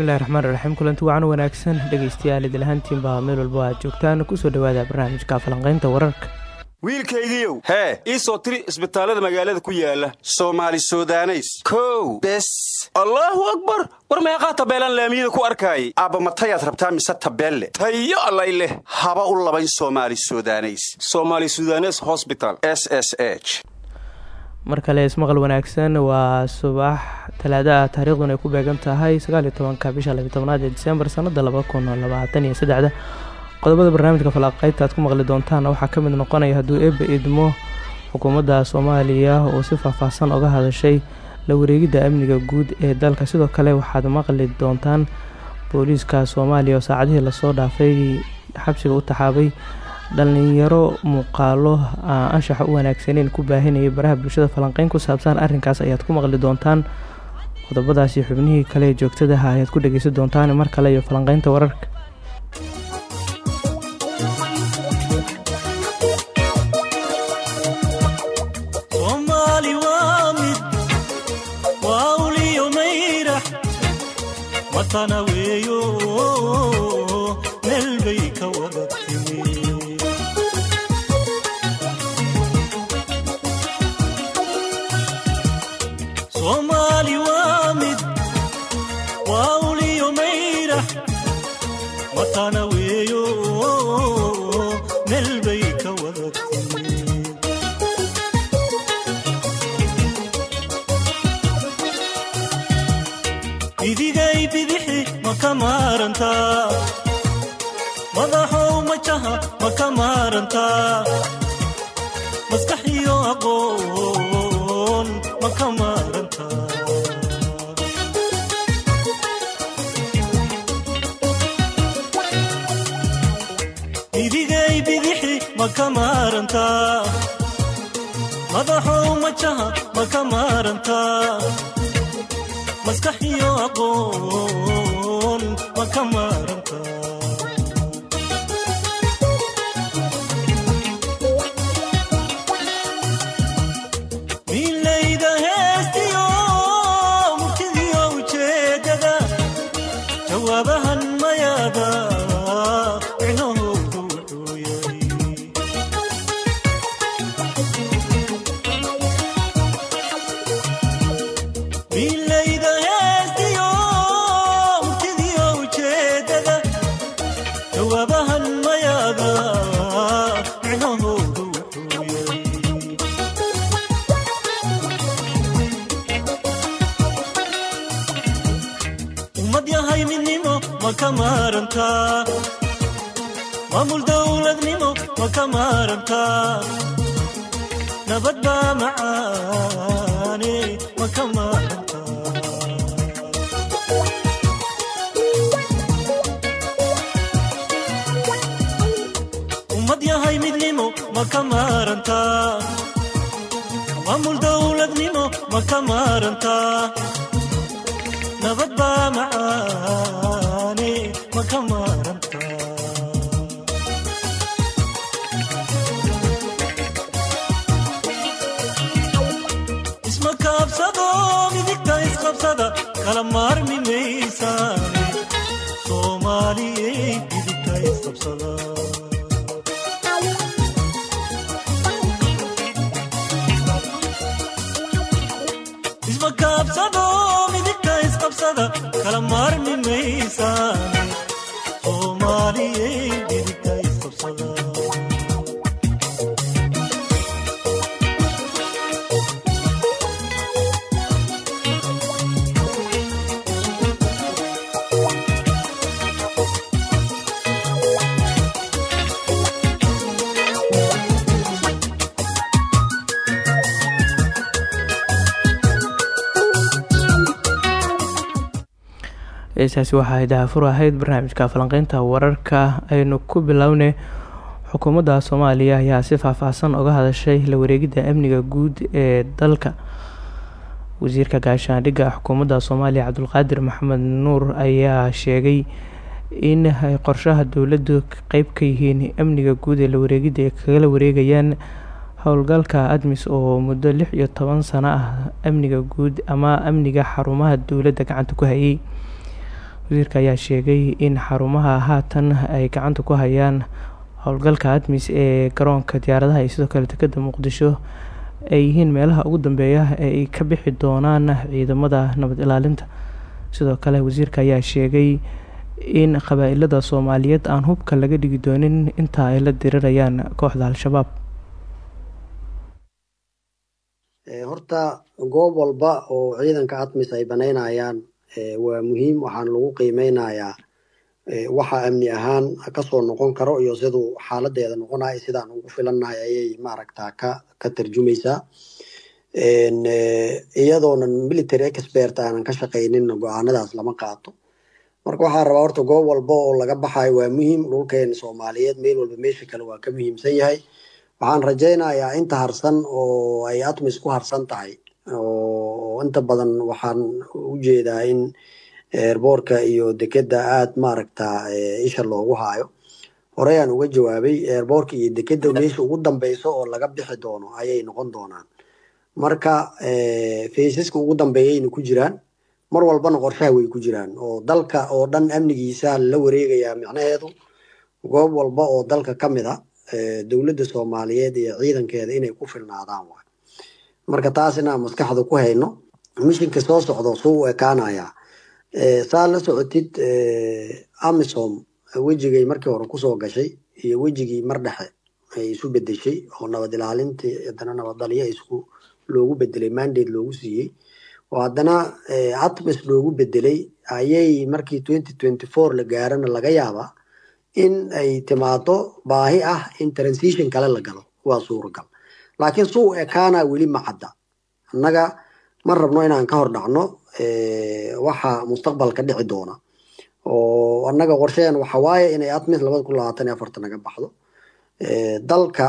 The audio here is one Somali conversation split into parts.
bismillahi raxmaan raxiim kulanti wacan wanaagsan dhegeystayaal idil ahaantiinbaa meel walba aad joogtaan. Kusoo dhawaada barnaamijka falanqaynta wararka. Wiilkaygiiow hee ii soo tiri isbitaallada magaalada ku yaalla soomaali sudaneys. Kow bes. Allaahu akbar! War meeqaa tabeelaan laamiyada ku arkaayay. Aabbamatayaad rabtaa mise tabeelle? Tayo allay leh haba u labayn soomaali sudaneys. Somaali sudanes hosbital s s h. Mar kale ismaqal wanaagsan waa subax talaada ah taariikhduna ay ku beegan tahay sagaaliyo tobanka bisha labiy tobnaad ee disembar sanada laba kun qodobada barnaamijka falaqaybta aad ku maqli doontaana waxaa ka mid noqonaya hadduu eebba idmo xukuumadda soomaaliya oo si faahfaahsan oga hadashay la wareegidda amniga guud ee dalka. Sidoo kale waxaad maqli doontaan booliiska soomaaliya oo saacadihii la soo dhaafay xabsiga u taxaabay dhalinyaro muuqaalo anshaxa u wanaagsaneyn ku baahinayay baraha bulshada. Falanqeyn ku saabsan arrinkaas ayaad ku maqli doontaan qodobadaasi xubnihii kale ee joogtadaha ayaad ku dhegeysan doontaan mar kale iyo falanqeynta wararka ka maamul dowladnimo ma ka maarantaa nabad baa macaane ma ka maarantaa maarmi maysaane soomaaliyey midigta isqabsada heesaasi waxaa daafur ahayd barnaamijka falanqeynta wararka aynu ku bilownay xukuumadda soomaaliya ayaa si faahfaahsan oga hadashay la wareegidda amniga guud ee dalka. Wasiirka gaashaandhigga xukuumadda soomaaliya cabdulqaadir maxamed nuur ayaa sheegay in ay qorshaha dowladdu qeyb ka yihiin amniga guud ee la wareegidda ay kagala wareegayaan howlgalka admis oo muddo lix iyo toban sano ah. Amniga guud ama amniga xarumaha dowladda gacanta ku hayay wasiirka ayaa sheegay in xarumaha haatan ay gacanta ku hayaan howlgalka admis ee garoonka diyaaradaha iyo sidoo kale dekedda muqdisho ay yihiin meelaha ugu dambeeya ee ay ka bixi doonaan ciidamada nabad ilaalinta sidoo kale wasiirka ayaa sheegay in qabaa-ilada soomaaliyeed aan hubka laga dhigi doonin inta ay la dirirayaan kooxda al-shabaab. Horta goob walba oo ciidanka atmis ay banaynayaan waa muhiim waxaan lagu qiimeynayaa waxa amni ahaan ka soo noqon karo iyo siduu xaaladeeda noqonayo sidaan ugu filannahay ayay maaragtaa ka ka tarjumaysaa. Iyadoonan military expert aanan ka shaqaynin go'aanadaas lama qaato. Marka waxaa rabaa horta goob walba oo laga baxayo waa muhiim dhulkeena soomaaliyeed meel walba meesha kale waa ka muhiimsan yahay. Waxaan rajaynayaa inta harsan oo ay atmis ku harsan tahay oo inta badan waxaan u jeedaa in eerboorka iyo dekeda aada maaragta isha loogu haayo. Horeyaan uga jawaabay eerboorka iyo dekeda meesha ugu dambeyso oo laga bixi doono ayay noqon doonaan. Marka faysaska ugu dambeeyayna ku jiraan mar walbana qorshaha way ku jiraan oo dalka oo dhan amnigiisa la wareegayaa micnaheedu. Goob walba oo dalka ka mid a dowladda soomaaliyeed iyo ciidankeeda inay ku filnaadaan waay marka taas inaan maskaxda ku hayno mishinka soo socdo suu u ekaanayaa saa la socotid amisom wejigay markii hore ku soo gashay iyo wejigii mar dhexe ay isu bedeshay oo nabad ilaalintii haddana nabaddalyo isku loogu bedelay mandate loogu siiyey. Oo haddana atmis loogu bedelay ayay markii twenty twenty four la gaarana laga yaabaa in ay timaado baahi ah in transition kale la galo. Waa suuragal laakiin suu ekaana weli ma cadda. Annaga ma rabno inaan ka hor dhacno waxa mustaqbalka dhici doona. Oo annaga qorsheen waxa waaye inay atmis labada kun labaatan iyo afarta naga baxdo. Dalka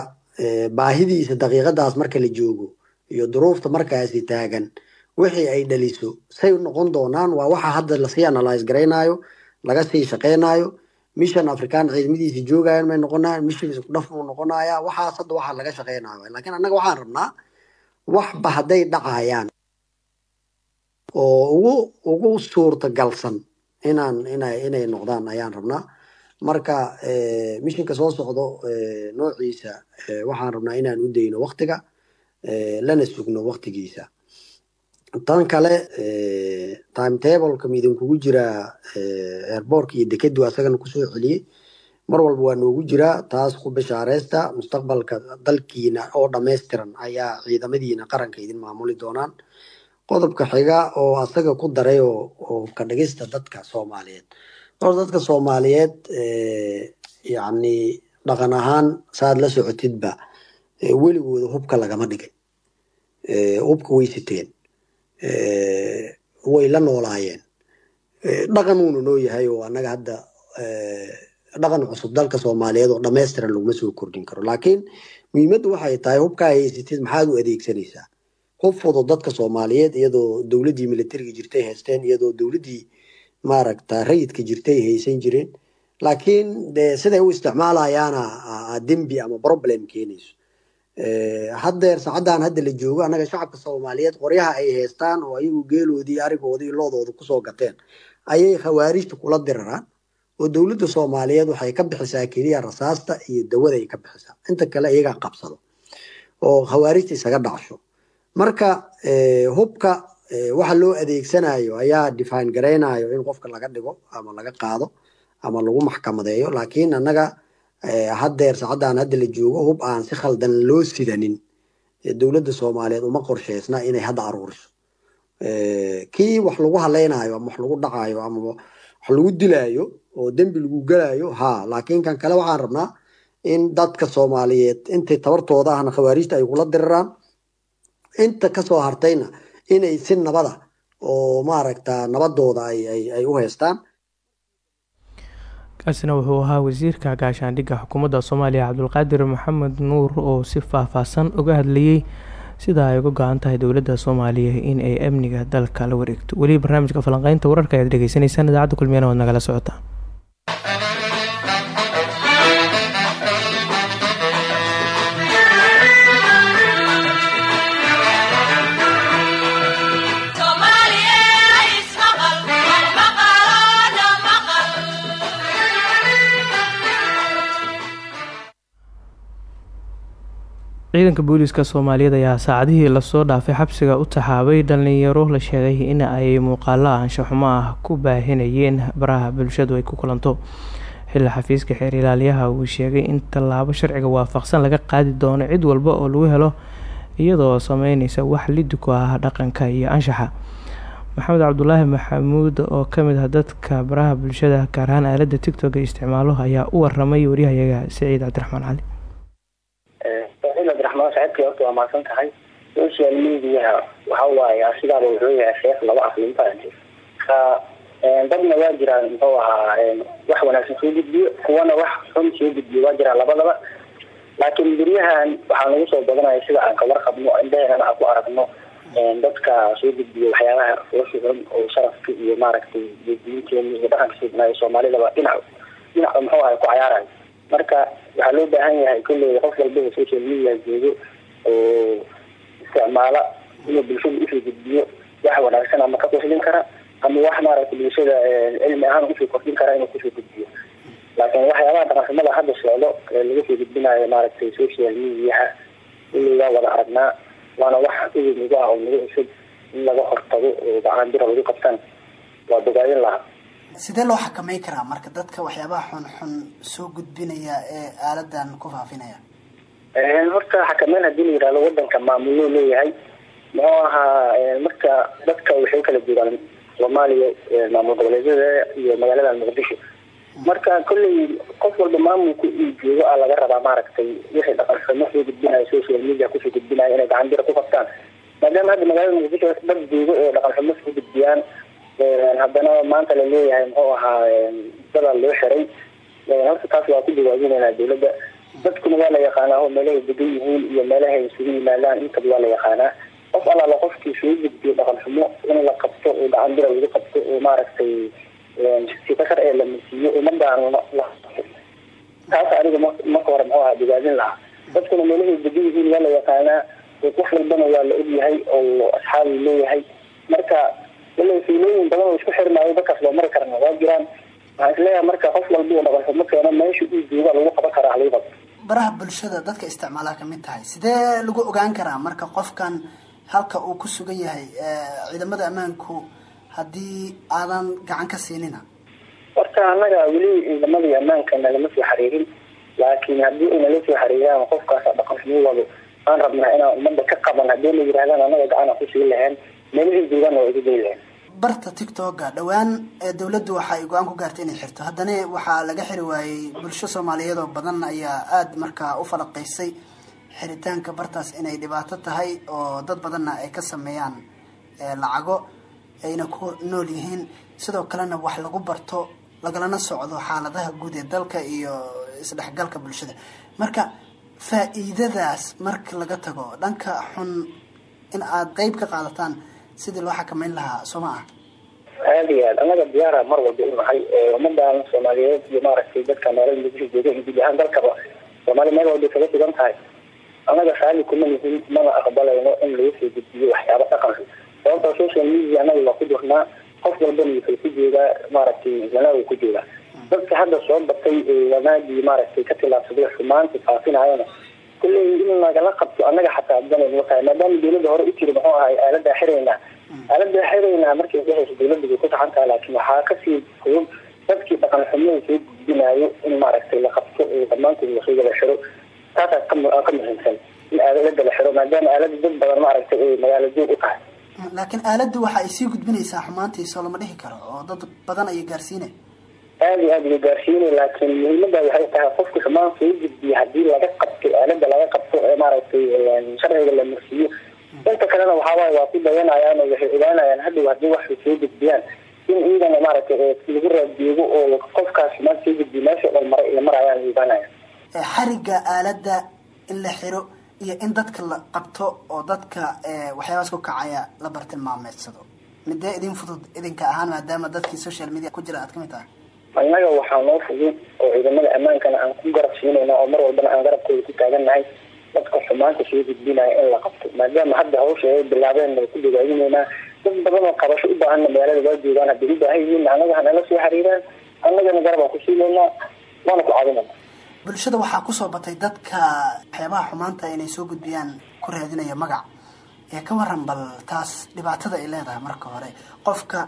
baahidiisa daqiiqadaas marka la joogo iyo duruufta markaasi taagan wixii ay dhaliso say noqon doonaan waa waxa hadda la sii analyse garaynayo laga sii shaqeynayo mission african ciidamadiisa joogayan may noqonayaan mission isku dhaf muu noqonaya waxaas hadda waxaa laga shaqeynayo laakiin annaga waxaan rabnaa waxba hadday dhacayaan oo ugu ugu suurtagalsan inaan inay inay noqdaan ayaan rabnaa marka mishinka soo socdo noociisa waxaan rabnaa inaan u dayno waktiga lana sugno waktigiisa tan kale timetableka midinkugu jiraa airboorka iyo dekedu asagana ku soo celiyey mar walba waa noogu jiraa taas ku bishaareysta mustaqbalka dalkiina oo dhammaystiran ayaa ciidamadiina qaranka idin maamuli doonaan qodobka xiga oo asaga ku daray oo ka dhigista dadka soomaaliyeed horta dadka soomaaliyeed yacni dhaqan ahaan saad la socotidba weligooda hubka lagama dhigay hubka way siteen way la noolaayeen. Dhaqan uuna noo yahay oo annaga hadda dhaqan cusub dalka soomaaliyeed oo dhammaystiran laguma soo kordhin karo. Laakiin muhiimaddu waxay tahay hubkaa haysatid maxaad u adeegsanaysaa? Hub fudud dadka soomaaliyeed iyadoo dowladdii militariga jirtay haysteen iyadoo dowladdii maaragta rayidka jirtay haysan jireen laakiin de siday u isticmaalayaana dembi ama problem keenayso haddeer saacaddan hadda la joogo annaga shacabka soomaaliyeed qoryaha ay haystaan oo ayagu geeloodii arigoodii loodooda ku soo gateen. Ayay khawaarijta kula diraraan oo dowladda soomaaliyeed waxay ka bixisaa keliya rasaasta iyo dawaday ka bixisaa inta kale iyagaa qabsado oo khawaarijta isaga dhacsho marka hubka waxa loo adeegsanayo ayaa define garaynayo in qofka laga dhigo ama laga qaado ama lagu maxkamadeeyo laakiin annaga haddeer saacaddan hadda la joogo hub aan si khaldan loo sidanin. Dowladda soomaaliyeed uma qorsheysna inay hadda aruuriso. Kii wax lagu haleynayo ama wax lagu dhacayo ama wax lagu dilaayo oo dembi lagu gelayo ha laakiin kan kale waxaan rabnaa in dadka soomaaliyeed intay tabartooda ahna khawaarijta ay kula diriraan. Inta ka soo hartayna inay si nabada oo maaragta nabadooda ay u haystaan kaasina wuxuu ahaa wasiirka gaashaandhigga xukuumadda soomaaliya cabdulqaadir maxamed nuur oo si faahfaahsan uga hadlayey sida ay uga go-an tahay dowladda soomaaliya in ay amniga dalka la wareegto. Weli barnaamijka falanqeynta wararka ayaad dhegeysanaysaan idaacadda kulmiyana waad nagala socotaa ciidanka booliiska soomaaliyeed ayaa saacadihii la soo dhaafay xabsiga u taxaabay dhalinyaro la sheegay in ay muuqaalo anshaxumo ah ku baahinayeen baraha bulshadu ay ku kulanto. Xilli xafiiska xeer ilaaliyaha uu sheegay in tallaabo sharciga waafaqsan laga qaadi doono cid walba oo lagu helo iyadoo sameyneysa wax lidi ku ah dhaqanka iyo anshaxa. Maxamed cabdulaahi maxamuud oo ka mid ah dadka baraha bulshada gaar ahaan aalada tictok ee isticmaalo ayaa u waramay waryahayaga saciid cabdiraxmaan cali cabdiraxmaan saaxiibkii horta waa mahadsan tahay. Social mediaha waxa waaye sidaaba wuxuu yahay sheekh laba aflinfaanti ka dadna waa jiraan muxuu ahaa wax wanaagsan soo gudbiyo kuwana wax xun soo gudbiyo waa jiraan labadaba laakiin beryahan waxaa nagu soo badanaya sida aan ka warqabno indhaheenana aan ku aragno dadka soo gudbiyo waxyaabaha uxuxun oo sharafka iyo maaragtay diinteena iyo dhaqanka siibnaayo soomaalidaba dhinac dhinac muxuu ku cayaarayo marka waxaa loo baahan yahay kolley qof walba social media joogo oo isticmaala inuu bulshada u soo gudbiyo wax wanaagsan ama ka qoslin kara ama wax maaragtay bulshada cilmi ahaan u soo kordhin kara inuu ku soo gudbiyo. Laakiin waxyaabaha dhaqanxumada hadda socdo ee laga soo gudbinayo maaragtay social mediaha illi waa wada aragnaa waana wax idin nagu ah oo nagu cusub in laga hortago oo gacan bira lagu qabtaan. Waa bogaadin lahaa sidee loo xakamay karaa marka dadka waxyaabaha xun xun soo gudbinaya ee aaladan ku faafinaya? Horta xakameyn haddii la yihahdo wadanka maamuluu leeyahay muxuu ahaa marka dadka waxay kala joogaan soomaaliya maamul goboleedyada iyo magaalada muqdisho. Marka kolley qof walba maamulka uu joogo a laga rabaa maaragtay wixii dhaqan xumo soo gudbinayo social media ku soo gudbinayo inay gacan bira ku qabtaan. Maadaama hadda magaalada muqdisho dad joogo oo dhaqan xumo soo gudbiyaan haddana maanta la leeyahay muxuu ahaa dadaa loo xiray. Horta taas waa ku jawaabinaynaa dawladda dadkuna waa la yaqaanaa oo meelahay degan yihiin iyo meelahay isugu yimaadaan intaba waa la yaqaanaa. Qof allaala qofkii soo gudbiyo dhaqan xumo in la qabto oo gacan bira lagu qabto oo maaragtay sika sharciga la masiiyo ummadaan taas aniga marka hore muxuu ahaa bogaadin lahaa. Dadkuna meelahay degan yihiin waa la yaqaanaa wax walbana waa la ogyahay oo asxaabi leeyahay. Marka wala fiilooyin badan oo isku xirmaayo dadkaas loo mari karna waa jiraan. Waxaan is leeyahay marka qof walba uu dhaqan xumo keeno meesha uu jooga lagu qaban karaa qabto baraha bulshada dadka isticmaalaa ka mid tahay sidee lagu ogaan karaa marka qofkan halka uu ku sugan yahay ciidamada ammaanku haddii aadan gacan ka siinina? Horta annaga weli ciidamadii ammaanka nagama soo xariirin laakiin haddii ay nala soo xariiraan qofkaas dhaqan xumo wado aan rabnaa inaan umada ka qaban haddii la yidhahdaan annaga gacana ku sii lahayn barta tictoka dhowaan dawladdu waxa ay go'aan ku gaartay inay xirto. Haddana waxaa laga xiri waayey bulsho soomaaliyeed oo badan ayaa aada markaa u falaqaysay xiritaanka bartaas inay dhibaato tahay oo dad badanna ay ka sameeyaan lacago ayna ku nool yihiin. Sidoo kalena wax lagu barto lagalana socdo xaaladaha guud ee dalka iyo isdhexgalka bulshada. Marka faa-iidadaas marka laga tago dhanka xun in aada qeyb ka qaadataan sidii loo xakameyn lahaa soo ma ah aada iyo aad annaga diyaara mar walba u nahay ummadan soomaaliyeed iyo maaragtay dadka muqdisho jooga iyo guud ahaan dalkaba. Soomaaliya meel walbay kaga sugan tahay. Annaga raali kuma nihin mana aqbalayno in lagu soo gudbiyo waxyaaba dhaqanka sababta social media annaga waa ku jirnaa qof walbana wuxuu ku joogaa maaragtay wanaa uu ku joogaa dadka hadda soo batay wanaagii maaragtay ka tilaabsaday xumaanta faafinayana kulley in nagala qabto annaga xataa danaynu tahay maadaama dawladda hore u jiri muxuu ahay aaladaa xiraynaa aaladaa xiraynaa markay dhehayso dawladda bay ku taxan tahay laakiin waxaa ka sii fudud dadkii dhaqan xumada soo gudbinayo in maaragtay la qabto oo dhammaantood la soo wada xiro. Taasaa ka muhiimsan in aalada la xiro maadaama aalada dad badan maaragtay ay magaalo joog u tahay. Laakiin aaladdu waxa ay sii gudbinaysaa xumaantiisoo lama dhihi karo oo dad badan ayay gaarsiinay aada iyo aada way gaarsiinay laakiin muhiimada waxay tahay qofka xumaan soo gudbiya haddii laga qabto aalada laga qabto ee maaragtay sharciga la marsiiyo inta kalena waxaawaay waa ku dayanayaan oo waxay ogaanayaan hadhow haddii wax soo gudbiyaan. In iyagana maaragtay lagu raadjoogo oo qofkaas xumaan soo gudbiya meesha dhan maray la marayaan ay ogaanayaan. Xariga aaladda in la xiro iyo in dadka la qabto oo dadka waxyaabaas ku kacaya la bartilmaameedsado. Midee idin fudud idinka ahaan maadaama dadkii social media ku jira aad ka mid tahay annaga waxaa noo fudud oo ciidamada ammaankana aan ku garab siinayna oo mar walbana aan garabkooda ku taagannahay dadka xumaanta soo gudbinaya in la qabto. Maadaama hadda hawsha ay bilaabeen ku dagaadinaynaa dad badan oo qabasho u baahanna magaalada waa joogaan hadday u baahan yihiin annaga hanala soo xiriiraan annagana garab ku siinaynaa waana ku caawinayna bulshada waxaa ku soo batay dadka waxyaabaha xumaanta inay soo gudbiyaan ku raadinaya magac. Ee ka waran bal taas dhibaatada ay leedahay marka hore. Qofka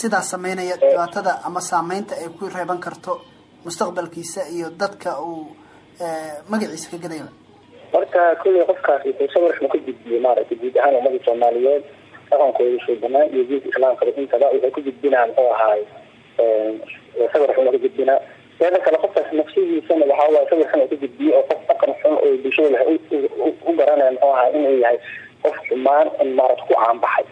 sidaas sameynaya dhibaatada ama saameynta ay ku reeban karto mustaqbalkiisa iyo dadka uu magaciisa ka gadayba marka kulley qofkaas wuxuu sawir xun ka gudbiyey maaragtay guud ahaan ummadii soomaaliyeed dhaqankooda suubanaa iyo diinka islaamkaba intaba waxay ku gudbinaa muxuu ahaay sawir xun ka gudbinaa. Teeda kale qofkaas nafsidiisana waxaa waaye sawir xun ka gudbiyey oo qof dhaqan xun oo bulshada u garanaya muxuu ahaa inuu yahay qof xumaan maarata ku caanbaxay.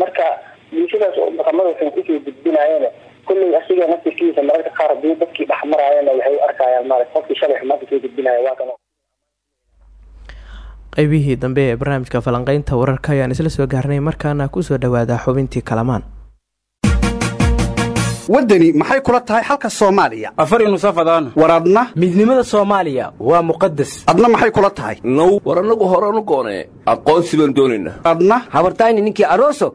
Marka bulshadaas oo dhaqamada xun ku soo gudbinaayana kulley asiga naftiskiisa mararka qaar haddii dadkii dhexmaraayana waxay u arkayaan maarata qofkii shalay xumaan ku soo gudbinaya waa kan. Qeybihii dambe ee barnaamijka falanqeynta wararka ayaan isla soo gaarnay markaana ku soo dhawaada xubintii kalamaan. Waddani maxay kula tahay xalka soomaaliya? Afar inusafadaan war adna? Midnimada soomaaliya waa muqadas adna maxay kula tahay? Now war annagu horanu goonee aqoonsi baan doonaynaa adna? Habartayni ninkii aroso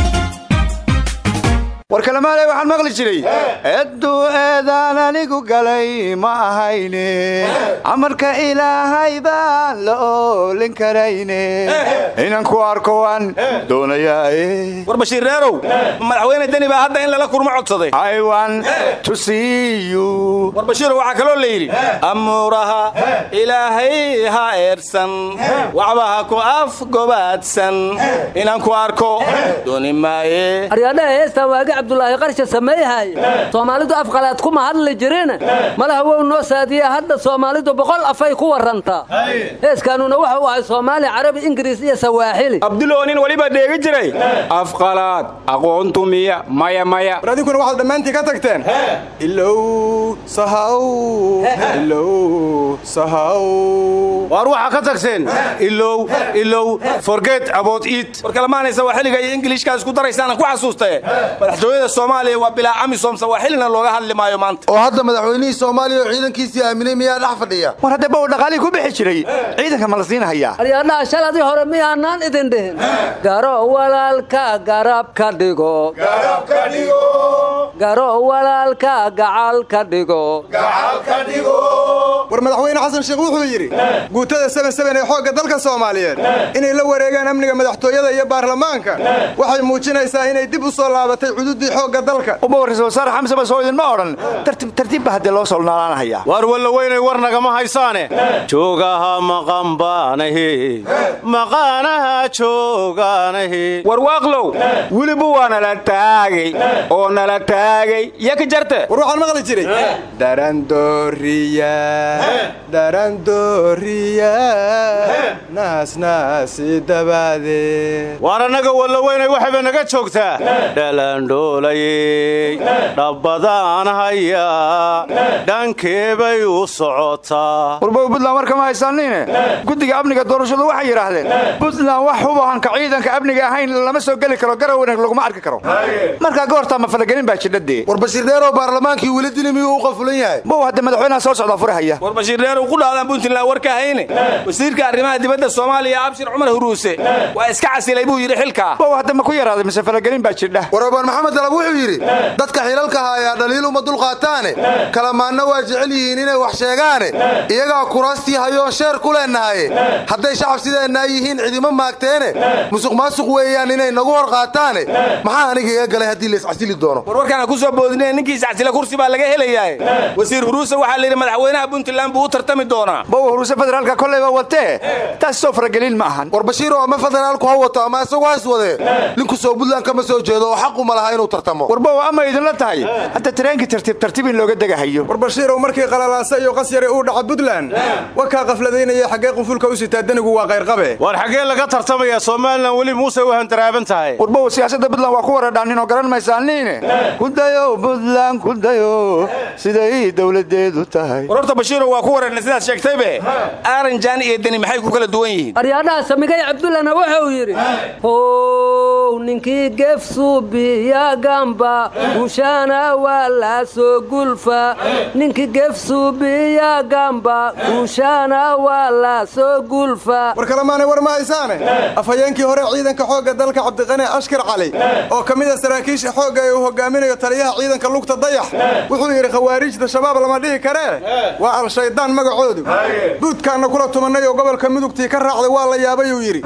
war kalemaanay waxaan maqli jiray. Edduu eedaan anigu galay ma ahayne. Amarka ilaahay baan la oolin karayne. Inan ku arko waan doonayaae war bashiir reerow madaxweyne deni baa hadda in lala kurmo codsaday. Aywan to see you. War bashiiro waxaa kaloo la yidhi amuuraha ilaahay ha eersan waxba ha ku afgobaadsan inaan ku arko dooni maaye cabdulaahi qarsha sameeyhay soomaalidu afqalaad kuma hadli jirin. Malaha wow noo saadiya hadda soomaalidu boqol afay ku warantaa heeskaanuna waxa uu ahay soomaali carabi ingiriis iyo sawaaxili. Abdulow nin weliba dheegi jiray. Afqalaad aqoontu miya maya maya. War adinkuna waxaad dhammaantii ka tagteen. Ilow sahaw. Ilow sahaw. Waar waxaa ka tagteen? Ilow ilow forget about it. War kalamaanaysa waa xilliga iyo ingiliishkaa isku daraysaana ku xasuustae madaxtooyada soomaaliya waa bilaa amisom sawaaxilina looga hadli maayo maanta. Oo hadda madaxweynihii soomaaliya oo ciidankiisii aaminay miyaa dhex fadhiya? War haddee baw dhaqaalihii ku bixi jiray ciidanka ma la siinahayaa aryadhaha shaladii hore miyaanaan idin dhihin. Garo walaalka garab ka dhigo. Garo walaalka gacal ka dhigo. War madaxweyne xasan sheekh wuxuu yidhi guutada seben ee xoogga dalka soomaaliyeed inay la wareegaan amniga madaxtooyada iyo baarlamaanka waxay muujinaysaa inay dib u soo laabatay cududii xoogga dalka uba ra'isul wasaare xamse basoo idinma odhan tartiib tartiibba haddee loo soo noolaanahaya waar walla weynay war nagama haysaane joogaha maqanbaanahe maqaanaha joogaanahe war waaqlow weliba waa nala taagay oo nala taagay ya ka jarte war waxaan maqli jiray darandooriya darandooriya naasnaasi dabaadee waar annaga walla weynay waxayba naga joogtaa dhalandhoolayey dhabbadaan hayaa dhankeebay u socotaa warbow buntland warka ma haysaaniine guddiga amniga doorashadu waxay yidhaahdeen buntland wax hubahanka ciidanka amniga ahayn lama soo geli karo garowana laguma arki karo. Markaa goortaa ma falagelin baa jidhadee war bashiirdeeroo baarlamaankii weli dili miyuu u qafulan yahay. Bow hadda madaxweynaha soo socdaa furahaya. War bashiir dheerow ku dhaadaan puntland warka hayne wasiirka arrimaha dibadda soomaaliya abshir cumar huruuse waa iska casilay buu yidhi xilkaa bow hadda ma ku yaraaday mise falagelin baa jidha maxamed dalab wuxuu yidhi dadka xilalka haayaa dhaliil uma dulqaataane kalamaanna waa jecel yihiin inay wax sheegaane. Iyagaa kuraastii hayoon sheer ku leennahaye hadday shacab sideennaa yihiin cidima maagteene. Musuq maasuq weeyaan inay nagu hor qaataane. Maxaa aniga iga galay haddii laiscasili doono? War warkaan ku soo boodinee ninkii iscasila kursi baa laga helayaa wasiir huruuse waxaa la yidhi madaxweynaha puntland buu u tartami doonaa. Bow huruuse federaalka kolleyba watee taas soo faragelin ma ahan. War bashiiro ama federaalku ha wato ama isagu ha iswadee ninku soo buntland kama soo jeedo oo xaquma laha inuu tartamo. Warbow ama idinla tahay? Hadda tareenkii tartiib tartiib in looga degahayo war bashiirow markii qalalaasa iyo qasyare uu dhaca buntland wakaa qafladaynaya xaggee qunfulka u sitaa danigu waa qayrqabe. War xaggee laga tartamaya somalilan weli muuse u hantaraaban tahay. Warbow siyaasadda buntland waa ku waradhaaninoo garan maysaaniine kudayo buntland kudayo siday dowladeedu tahay. War horta waa ku wareerna sidaad sheegtaybe. Aaranjaan iyo deni maxay ku kala duwan yihiin? Aryaadhaha samigay cabdullana wuxuu yidhi how ninkii geef suubiya gamba guushaana waa soo gulfa ninki gefsuubiya gamba guushaana waa soo gulfa. War kalemaanay war ma haysaane afhayeenkii hore ciidanka xoogga dalka cabdiqani ashkar cali oo ka mida saraakiisha xoogga ee uu hogaaminayo taliyaha ciidanka lugta dayax wuxuu yidhi khawaarijda shabaab lama dhihi karee waa al-shaydaan magacoodu. Buudkaanna kula tumannay oo gobolka mudugtii ka raacday waa la yaabay uu yidhi.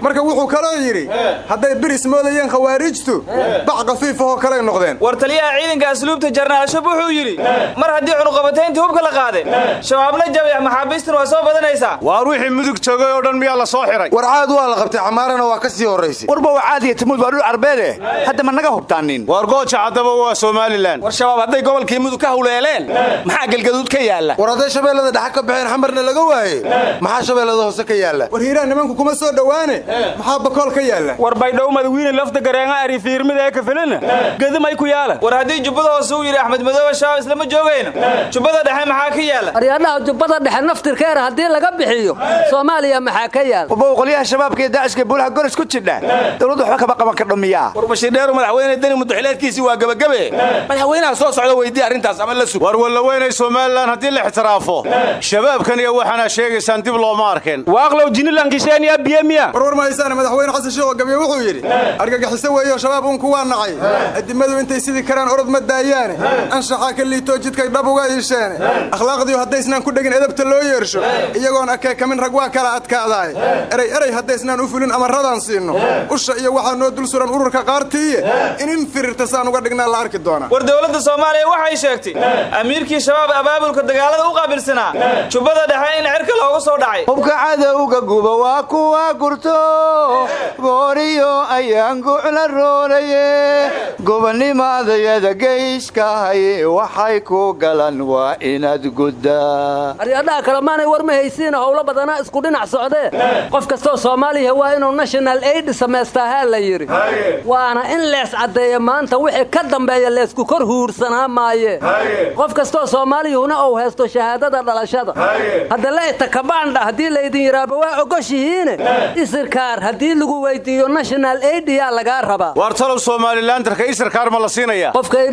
Marka wuxuu kaloo yidhi hadday biris moodayeen khawaarijtu bac kafiifahoo kaley noqdeen. War taliyaha ciidanka asluubta jarnaal shab wuxuu yidhi mar haddii cunuqabatayntii hubka la qaaday shabaabna jabayax maxaabiistan waa soo badanaysaa waar wixii mudug joogay oo dhan miyaa la soo xiray? War caad waa la qabtay camaarana waa ka sii horraysay. Warba waa caadiya tamuud waa dhul carbeede hadda ma naga hubtaanin. Waar gooja caddaba waa somalilan war shabaab hadday gobolkii mudug ka hawleeleen maxaa galgaduud ka yaalla? War hadday shabeellada dhexe ka baxeen xamarna laga waaye maxaa shabeellada hoose ka yaalla? War hiiraan nimanku kuma soo dhowaane maxaa bakool ka yaalla? War baydhow madawiine lafta gareenga ari fiirmida ee kafilina gedimay ku yaalla war haddii jubbada hoose uu yidhi axmed madoobe shabaab islama joogayno? Jubbada dhexe maxaa ka yaalla aryaadhaha jubbada dhexe naftirkeera haddii laga bixiyo soomaaliya maxaa ka yaalla warba qolyaha shabaabka iyo daacishka buulaha golis ku jidha dowladdu waxba kama qaban ka dhumiyaa war bashiir madaxweyne deni mudaxileedkiisii waa gebagabe madaxweynaha soo socda weydii arrintaas ama la sug. War wallaweynay somalilan haddii la ixtiraafo shabaabkan iyo waxaana sheegaysaan dib looma arkeen waaqlow jinilankisheeniya biyemiya war war ma haysaane madaxweyne xasan sheekh oo gabiye wuxuu yidhi argagixiso weeyo shabaab uunku waa nacay adimadu intay sidii karaan orod ma daayaane? Anshaxaa ka liitoo jidkay dhab uga iisheene akhlaaqdiiu haddaysnaan ku dhegin edabta loo yeersho. Iyagoon akeekamin rag waa kala adkaadaaye erey erey haddaysnaan u fulin amaradan siinno usha iyo waxaa noo dul suran ururka qaartiiye in in firirta saan uga dhignaa la arki doonaa. War dowladda soomaaliya waxay sheegtay amiirkii shabaab abaabulka dagaalada u qaabilsanaa. Jubbada dhexe in cirka loogu soo dhacay. Hubka cadowga guba waa kuwa gurto. Gooriyo ayaan gucla roonaye gobonnimadayada geyskahay waxay ku galan waa inaad guddaa. Aryadhaha kalemaanay war ma haysiina howlo badanaa isku dhinac socdee qof kastoo soomaaliya waa inuu national aid samaystaahaa la yidhi. Waana in lees caddeeya maanta wixii ka dambeeya leesku kor huursanaa maaye. Qof kastoo soomaaliyuhuna uu haysto shahaadada dhalashada. Hadda le'ta kabaandha haddii laydin yidhaaba waa ogoshihiine. Isirkaar haddii lagu weydiiyo national aid yaa lagaa rabaa somalilandarka isirkaar ma la siinaya qofkay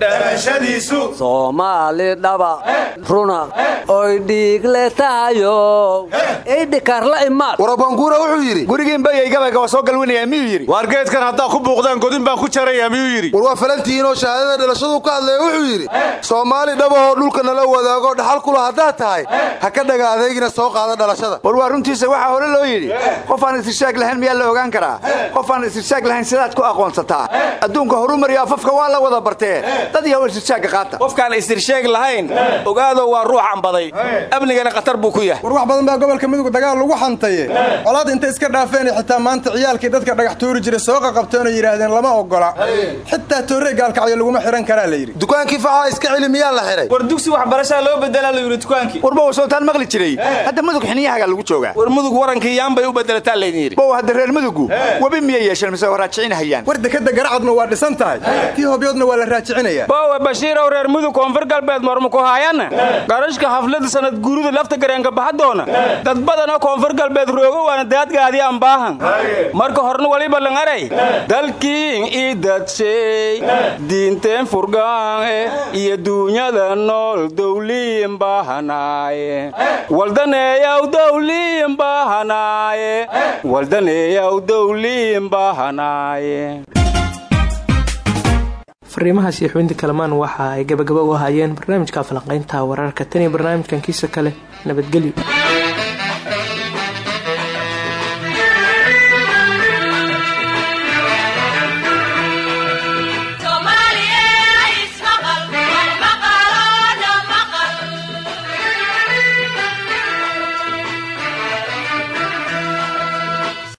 dhalashadiisu. Soomaali dhaba. Runa. Oy dhiigle tahayo eydhikaar la imaad. Warabanguura wuxuu yidhi gurigiinbayaygabayga waa soo galwinaya miyuu yidhi? Waar geedkan haddaa ku buuqdaan godin baan ku jaraya miyuu yidhi? War waa falantihiinoo shahaadada dhalashadu ka hadlaya wuxuu yidhi soomaali dhabahoo dhulka nala wadaago dhaxal kula haddaad tahay ha ka dhaga adeegina soo qaada dhalashada. War waa runtiisa waxaa hore loo yidhi qof aan istirshaag lahayn miyaa la ogaan karaa qof aan istirshaag lahayn sidaad ku aqoonsataa. Adduunka horumariyo afafka waa la wada bartee. Dad yahow istirshaagga qaata. Qofkaan istirsheeg lahayn ogaado waa ruux ambaday amnigana khatar buu ku yahay. War wax badan baa gobolka mudug dagaal lagu xantaye colaad intay iska dhaafeen xitaa maanta ciyaalkii dadka dhagax tuuri jiray soo qaqabteen oo yidhaahdeen lama ogola. Xitaa toorrey gaalkacyo laguma xihan karaa la yidhi. Dukaankii facaa iska celi miyaa la xihay war dugsi waxbarashaa loo bedelaa la yidhi dukaankii warba wasootaan maqli jiray. Hadda mudug xiniyahaga lagu joogaa. War mudug warankii yaan bay u bedelataa laydin yidhi. Bow hadda reer mudugu webi miyay yeesheen mise waa raajiciinahayaan war dekadda garacadna waa dhisan tahay. Tii hobyoodna waa la raajicinayaa. Bowe bashiirow reer mudug koonfur galbeed morma ku haayana garashka haflada sanad guurida lafta gareenka baxadoona. Dad badanoo koonfur galbeed roogo waana daadgaadii ambaahan marka horna waliba langaray dalkiin ii dadshay diinteen furgaane iyo duunyada nool dowliin bahanaaye waldaneeyaw dowliin bahanaaye waldaneeyaw dowliin bahanaaye fariimahaas iyo xubinta kalamaan waxa ay gabagaba u ahaayeen barnaamijka falanqaynta wararka. Tan barnaamijkan kiisa kale nabadgelyo